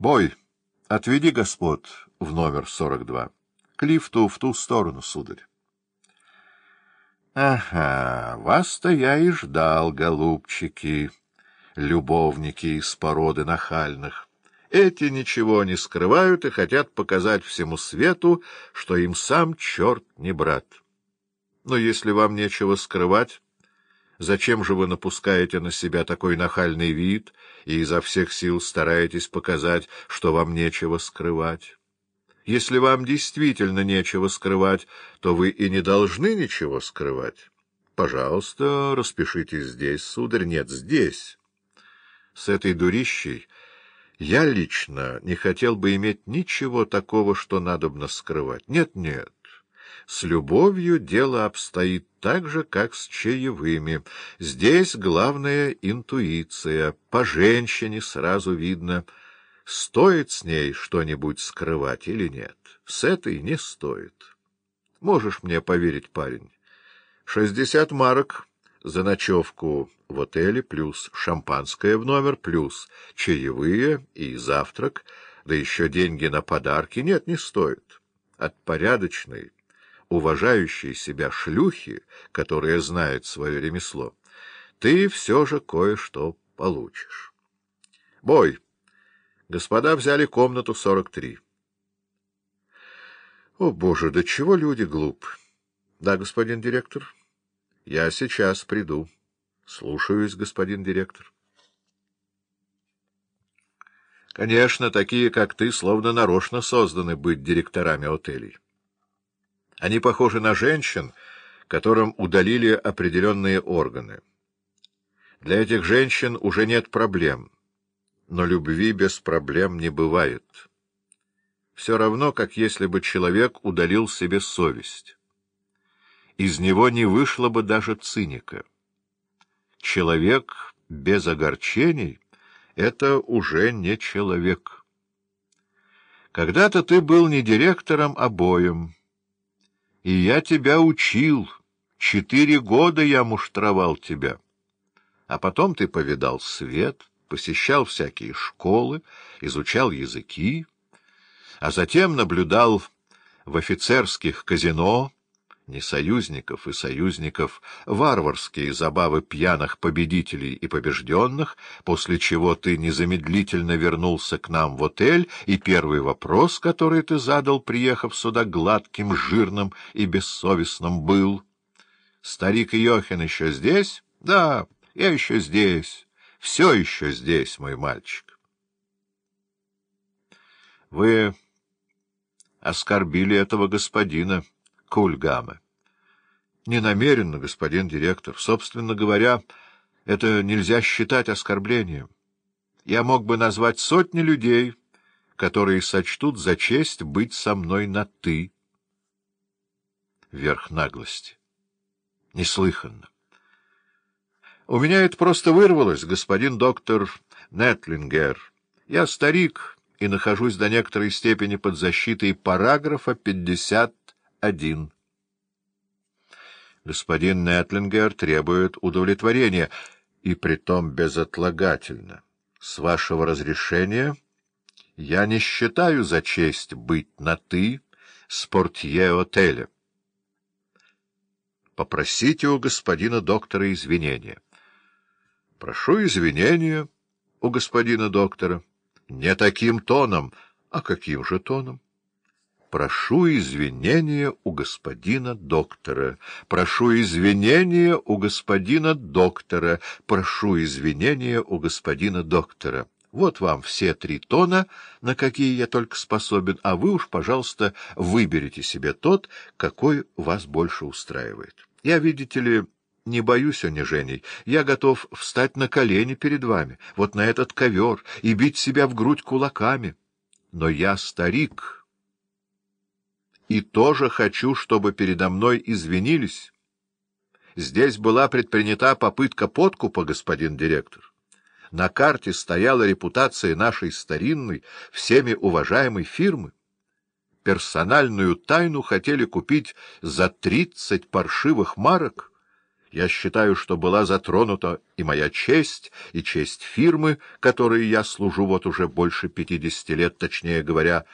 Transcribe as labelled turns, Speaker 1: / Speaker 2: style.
Speaker 1: Бой, отведи господ в номер 42. К лифту в ту сторону, сударь. — Ага, вас-то я и ждал, голубчики, любовники из породы нахальных. Эти ничего не скрывают и хотят показать всему свету, что им сам черт не брат. Но если вам нечего скрывать, зачем же вы напускаете на себя такой нахальный вид и изо всех сил стараетесь показать, что вам нечего скрывать? Если вам действительно нечего скрывать, то вы и не должны ничего скрывать. Пожалуйста, распишитесь здесь, сударь. Нет, здесь. С этой дурищей я лично не хотел бы иметь ничего такого, что надобно скрывать. Нет-нет. С любовью дело обстоит так же, как с чаевыми. Здесь главная интуиция. По женщине сразу видно — стоит с ней что-нибудь скрывать или нет. С этой не стоит. Можешь мне поверить, парень. Шестьдесят марок за ночевку в отеле, плюс шампанское в номер, плюс чаевые и завтрак, да еще деньги на подарки. Нет, не стоит. От порядочной, уважающей себя шлюхи, которая знает свое ремесло, ты все же кое-что получишь. Бой! Господа взяли комнату 43. О, боже, да чего люди глуп. Да, господин директор. Я сейчас приду. Слушаюсь, господин директор. Конечно, такие, как ты, словно нарочно созданы быть директорами отелей. Они похожи на женщин, которым удалили определенные органы. Для этих женщин уже нет проблем — но любви без проблем не бывает. Все равно, как если бы человек удалил себе совесть. Из него не вышло бы даже циника. Человек без огорчений — это уже не человек. Когда-то ты был не директором, а боем. И я тебя учил. Четыре года я муштровал тебя. А потом ты повидал свет — посещал всякие школы, изучал языки, а затем наблюдал в офицерских казино, не союзников и союзников, варварские забавы пьяных победителей и побежденных, после чего ты незамедлительно вернулся к нам в отель, и первый вопрос, который ты задал, приехав сюда гладким, жирным и бессовестным, был — Старик Йохин еще здесь? — Да, я еще здесь все еще здесь, мой мальчик. Вы оскорбили этого господина Кульгама. Не намеренно, господин директор. Собственно говоря, это нельзя считать оскорблением. Я мог бы назвать сотни людей, которые сочтут за честь быть со мной на «ты». Верх наглости. Неслыханно. У меня это просто вырвалось, господин доктор Нетлингер. Я старик и нахожусь до некоторой степени под защитой параграфа 51. Господин Нетлингер требует удовлетворения, и притом безотлагательно. С вашего разрешения я не считаю за честь быть на «ты» с портье отеля. Попросите у господина доктора извинения. Прошу извинения у господина доктора. Не таким тоном. А каким же тоном? Прошу извинения у господина доктора. Прошу извинения у господина доктора. Прошу извинения у господина доктора. Вот вам все три тона, на какие я только способен, а вы уж, пожалуйста, выберите себе тот, какой вас больше устраивает. Я, видите ли не боюсь унижений. Я готов встать на колени перед вами, вот на этот ковер, и бить себя в грудь кулаками. Но я старик, и тоже хочу, чтобы передо мной извинились. Здесь была предпринята попытка подкупа, господин директор. На карте стояла репутация нашей старинной, всеми уважаемой фирмы. Персональную тайну хотели купить за тридцать паршивых марок — Я считаю, что была затронута и моя честь, и честь фирмы, которой я служу вот уже больше пятидесяти лет, точнее говоря,